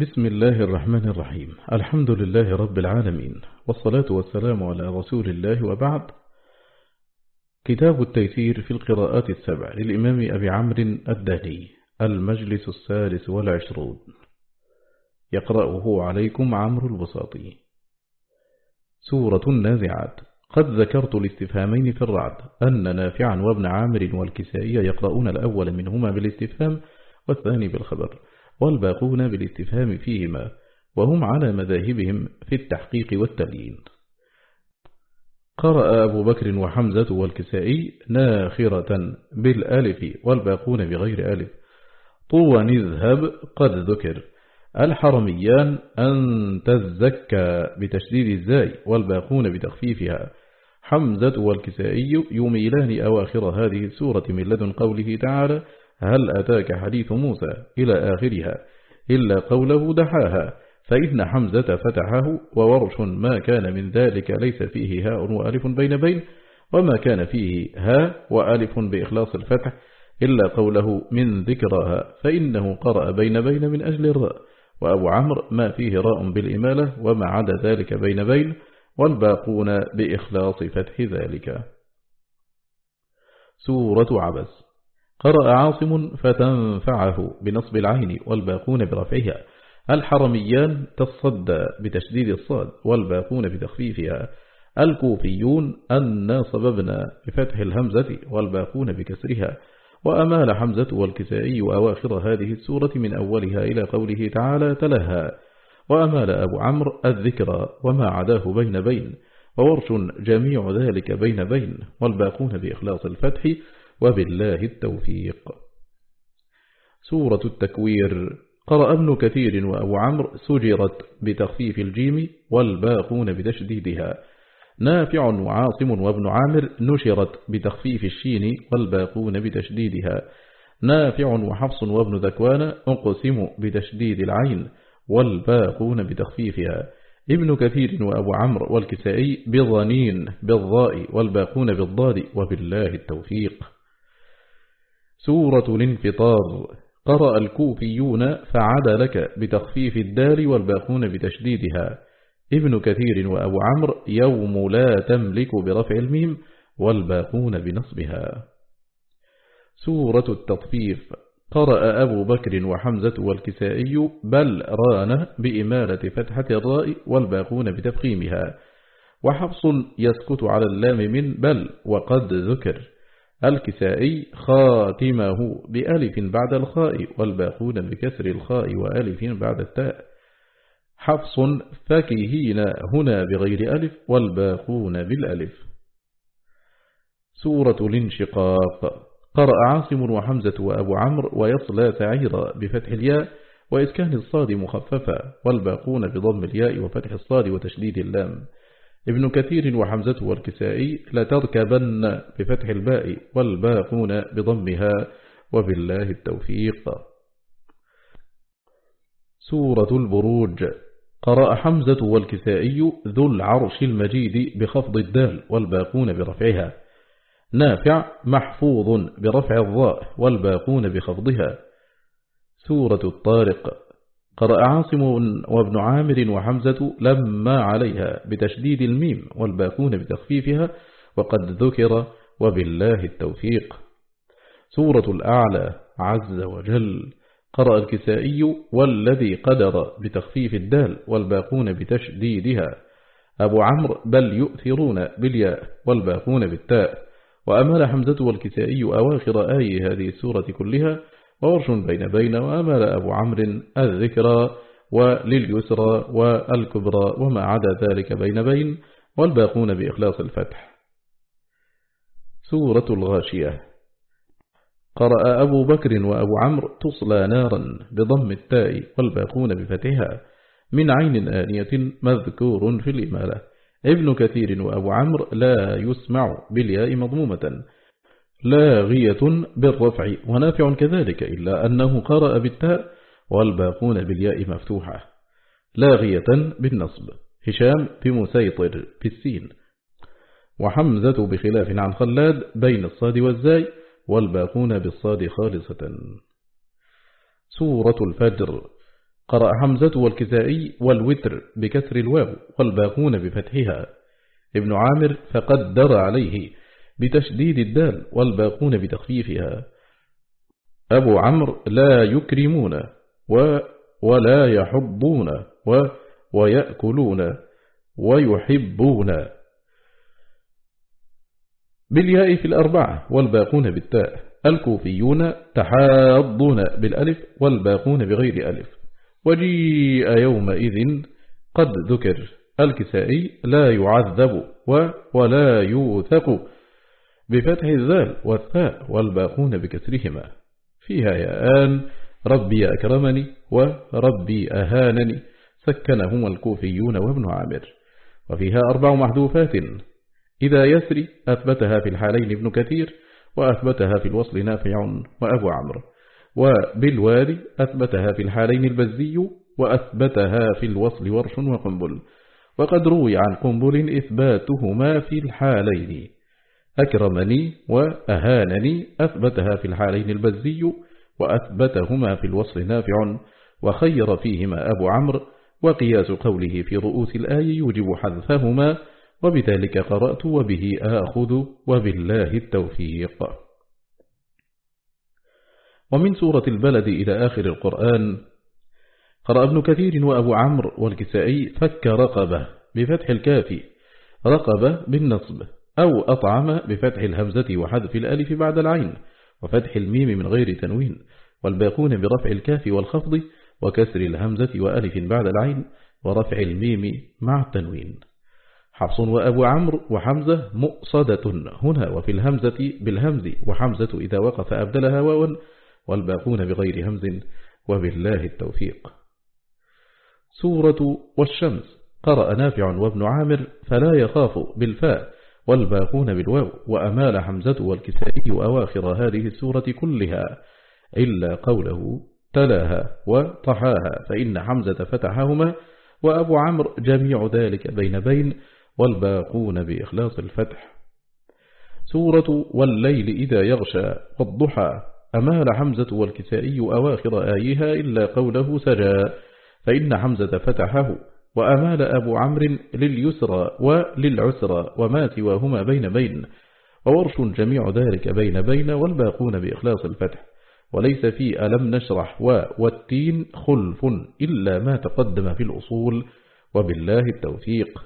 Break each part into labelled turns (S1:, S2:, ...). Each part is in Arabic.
S1: بسم الله الرحمن الرحيم. الحمد لله رب العالمين. والصلاة والسلام على رسول الله وبعد. كتاب التيسير في القراءات السبع للإمام أبي عمرو الداني المجلس السادس والعشرون. يقرأه عليكم عمرو البساطي. سورة النازعات. قد ذكرت الاستفهامين في الرعد أن نافعا وابن عامر والكسائي يقرؤون الأول منهما بالاستفهام والثاني بالخبر. والباقون بالاستفهام فيهما وهم على مذاهبهم في التحقيق والتبيين. قرأ أبو بكر وحمزة والكسائي ناخرة بالآلف والباقون بغير آلف. طوى نذهب قد ذكر الحرميان أن تزكى بتشديد الزاي والباقون بتخفيفها. حمزة والكسائي يميلان أواخر هذه السورة من لدن قوله تعالى هل أتاك حديث موسى إلى آخرها إلا قوله دحاها؟ فإن حمزة فتحه وورش ما كان من ذلك ليس فيه هاء وألف بين بين وما كان فيه هاء وألف بإخلاص الفتح إلا قوله من ذكرها فإنه قرأ بين بين من أجل الراء وأبو عمرو ما فيه راء بالإمالة وما عدا ذلك بين بين والباقون بإخلاص فتح ذلك. سورة عبس. قرأ عاصم فتنفعه بنصب العين والباقون برفعها. الحرميان تصدى بتشديد الصاد والباقون بتخفيفها الكوفيون أن صببنا بفتح الهمزة والباقون بكسرها. وأمال حمزة والكسائي أواخر هذه السورة من أولها إلى قوله تعالى تلها وأمال أبو عمرو الذكرى وما عداه بين بين. وورش جميع ذلك بين بين. والباقون بإخلاص الفتح وبالله التوفيق. سورة التكوير. قرأ ابن كثير وأبو عمرو سجرت بتخفيف الجيم والباقون بتشديدها. نافع وعاصم وابن عامر نشرت بتخفيف الشين والباقون بتشديدها. نافع وحفص وابن ذكوان أقسم بتشديد العين والباقون بتخفيفها. ابن كثير وأبو عمرو والكسائي بظنين بالضاء والباقون بالضاد وبالله التوفيق. سورة الانفطار. قرأ الكوفيون فعد لك بتخفيف الدال والباقون بتشديدها. ابن كثير وأبو عمرو يوم لا تملك برفع الميم والباقون بنصبها. سورة التطفيف. قرأ أبو بكر وحمزة والكسائي بل ران بإمالة فتحة الراء والباقون بتفخيمها. وحفص يسكت على اللام من بل وقد ذكر. الكسائي خاتمه بألف بعد الخاء والباقون بكسر الخاء وألف بعد التاء. حفص فكهين هنا بغير ألف والباقون بالألف. سورة الانشقاق. قرأ عاصم وحمزة وأبو عمرو ويصلى سعيرا بفتح الياء وإسكان الصاد مخففا والباقون بضم الياء وفتح الصاد وتشديد اللام. ابن كثير وحمزة والكسائي لتركبن بفتح الباء والباقون بضمها وبالله التوفيق. سورة البروج. قرأ حمزة والكسائي ذو العرش المجيد بخفض الدال والباقون برفعها. نافع محفوظ برفع الضاء والباقون بخفضها. سورة الطارق. قرأ عاصم وابن عامر وحمزة لما عليها بتشديد الميم والباقون بتخفيفها وقد ذكر وبالله التوفيق. سورة الأعلى عز وجل. قرأ الكسائي والذي قدر بتخفيف الدال والباقون بتشديدها. أبو عمرو بل يؤثرون بالياء والباقون بالتاء. وأمال حمزة والكسائي أواخر آي هذه السورة كلها وورش بين بين وأمال أبو عمرو الذكرى ولليسرى والكبرى وما عدا ذلك بين بين والباقون بإخلاص الفتح. سورة الغاشية. قرأ أبو بكر وأبو عمرو تصلى نارا بضم التاء والباقون بفتحها من عين آنية مذكور في الإمالة. ابن كثير وأبو عمرو لا يسمع بالياء مضمومة. لاغية بالرفع ونافع كذلك إلا أنه قرأ بالتاء والباقون بالياء مفتوحة. لاغية بالنصب هشام بمسيطر بالسين وحمزة بخلاف عن خلاد بين الصاد والزاي والباقون بالصاد خالصة. سورة الفجر قرأ حمزة والكسائي والوتر بكسر الواو والباقون بفتحها. ابن عامر فقدر عليه بتشديد الدال والباقون بتخفيفها. أبو عمرو لا يكرمون و ولا يحبون و ويأكلون ويحبون. بالياء في الأربعة والباقون بالتاء. الكوفيون تحاضون بالألف والباقون بغير ألف. وجيء يومئذ قد ذكر. الكسائي لا يعذب و ولا يوثق. بفتح الذال والثاء والباقون بكسرهما. فيها ياءان ربي أكرمني وربي أهانني. سكنهما الكوفيون وابن عامر. وفيها أربع محذوفات. إذا يسري أثبتها في الحالين ابن كثير وأثبتها في الوصل نافع وأبو عمرو. وبالوالي أثبتها في الحالين البزي وأثبتها في الوصل ورش وقنبل. وقد روي عن قنبل إثباتهما في الحالين. أكرمني وأهانني أثبتها في الحالين البزي وأثبتهما في الوصل نافع وخير فيهما أبو عمرو وقياس قوله في رؤوس الآية يوجب حذفهما وبذلك قرأت وبه آخذ وبالله التوفيق. ومن سورة البلد إلى آخر القرآن قرأ ابن كثير وأبو عمرو والكسائي فك رقبة بفتح الكافي رقبة بالنصب أو أطعم بفتح الهمزة وحذف الألف بعد العين وفتح الميم من غير تنوين والباقون برفع الكاف والخفض وكسر الهمزة وألف بعد العين ورفع الميم مع التنوين. حفص وأبو عمرو وحمزة مؤصدة هنا وفي الهمزة بالهمز وحمزة إذا وقف أبدلها واوا والباقون بغير همز وبالله التوفيق. سورة والشمس. قرأ نافع وابن عامر فلا يخاف بالفاء والباقون بالواو وأمال حمزة والكسائي أواخر هذه السورة كلها إلا قوله تلاها وطحاها فإن حمزة فتحهما وأبو عمرو جميع ذلك بين بين والباقون بإخلاص الفتح. سورة والليل إذا يغشى والضحى أمال حمزة والكسائي أواخر آيها إلا قوله سجى فإن حمزة فتحه وأمال أبو عمرو لليسرى وللعسرى وما سواهما بين بين وورش جميع ذلك بين بين والباقون بإخلاص الفتح. وليس في ألم نشرح و والتين خلف إلا ما تقدم في الأصول وبالله التوفيق.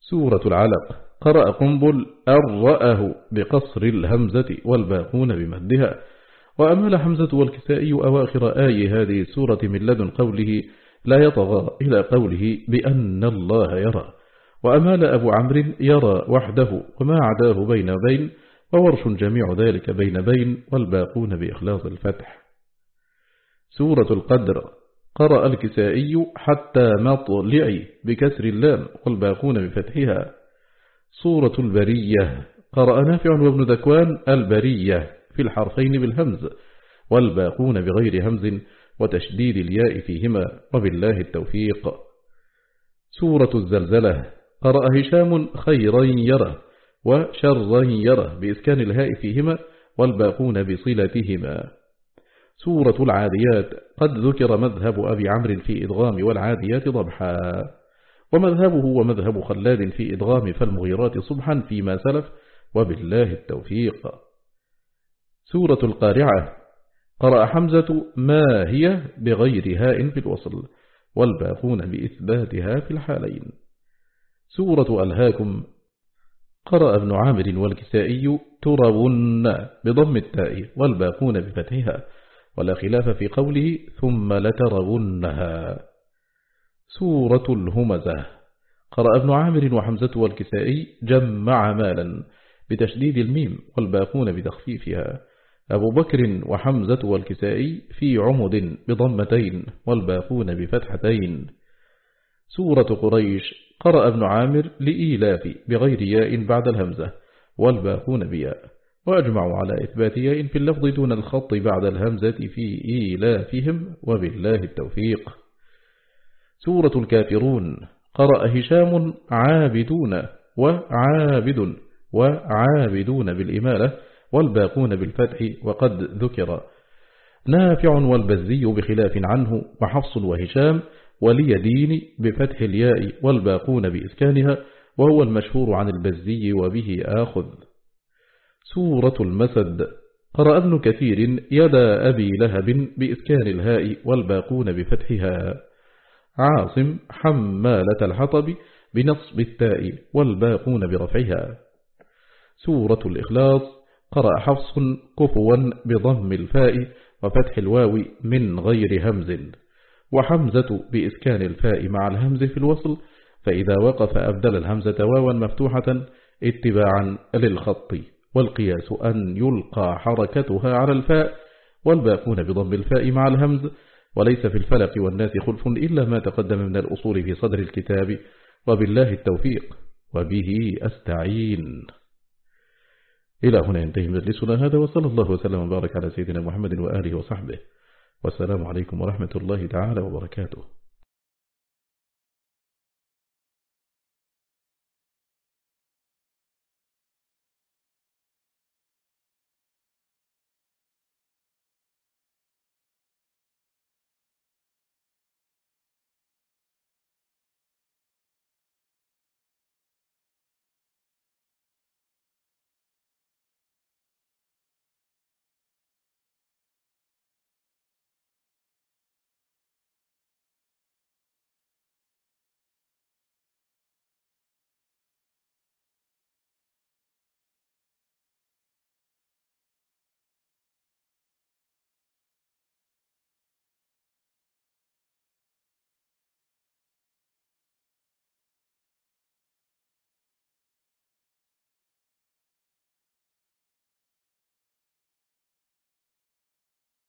S1: سورة العلق. قرأ قنبل أرأه بقصر الهمزة والباقون بمدها. وأمال حمزة والكسائي أواخر آي هذه السورة من لدن قوله لا يطغى إلى قوله بأن الله يرى. وأمال أبو عمرو يرى وحده وما عداه بين بين وورش جميع ذلك بين بين والباقون بإخلاص الفتح. سورة القدر. قرأ الكسائي حتى مطلعي بكسر اللام والباقون بفتحها. صورة البرية. قرأ نافع وابن ذكوان البرية في الحرفين بالهمز والباقون بغير همز وتشديد الياء فيهما وبالله التوفيق. سورة الزلزلة. قرأ هشام خيرا يره وشرا يره بإسكان الهاء فيهما والباقون بصلتهما. سورة العاديات. قد ذكر مذهب أبي عمرو في إدغام والعاديات ضبحا. ومذهبه ومذهب خلاد في إدغام فالمغيرات صبحا فيما سلف وبالله التوفيق. سورة القارعة. قرأ حمزة ما هي بغير هاء في الوصل والباقون بإثباتها في الحالين. سورة ألهاكم. قرأ ابن عامر والكسائي ترون بضم التاء والباقون بفتحها ولا خلاف في قوله ثم لترونها سورة الهمزة. قرأ ابن عامر وحمزة والكسائي جمع مالا بتشديد الميم والباقون بتخفيفها أبو بكر وحمزة والكسائي في عمد بضمتين والباقون بفتحتين. سورة قريش قرأ ابن عامر لإيلاف بغير ياء بعد الهمزة والباقون بياء. وأجمعوا على إثبات ياء في اللفظ دون الخط بعد الهمزة في إيلافهم وبالله التوفيق. سورة الكافرون قرأ هشام عابدون وعابد وعابدون بالإمالة والباقون بالفتح وقد ذكر. نافع والبزي بخلاف عنه وحفص وهشام ولي دين بفتح الياء والباقون بإسكانها وهو المشهور عن البزي وبه آخذ. سورة المسد. قرأ ابن كثير يدا أبي لهب بإسكان الهاء والباقون بفتحها. عاصم حمالة الحطب بنصب التاء والباقون برفعها. سورة الإخلاص. قرأ حفص كفوا بضم الفاء وفتح الواو من غير همز. وحمزة بإسكان الفاء مع الهمز في الوصل فإذا وقف أبدل الهمزة واوا مفتوحة اتباعا للخط. والقياس أن يلقى حركتها على الفاء والباقون بضم الفاء مع الهمز. وليس في الفلق والناس خلف إلا ما تقدم من الأصول في صدر الكتاب. وبالله التوفيق وبه أستعين. إلى هنا ينتهي مجلسنا هذا وصلى الله وسلم وبارك على سيدنا محمد وآله وصحبه. والسلام عليكم ورحمة الله تعالى وبركاته.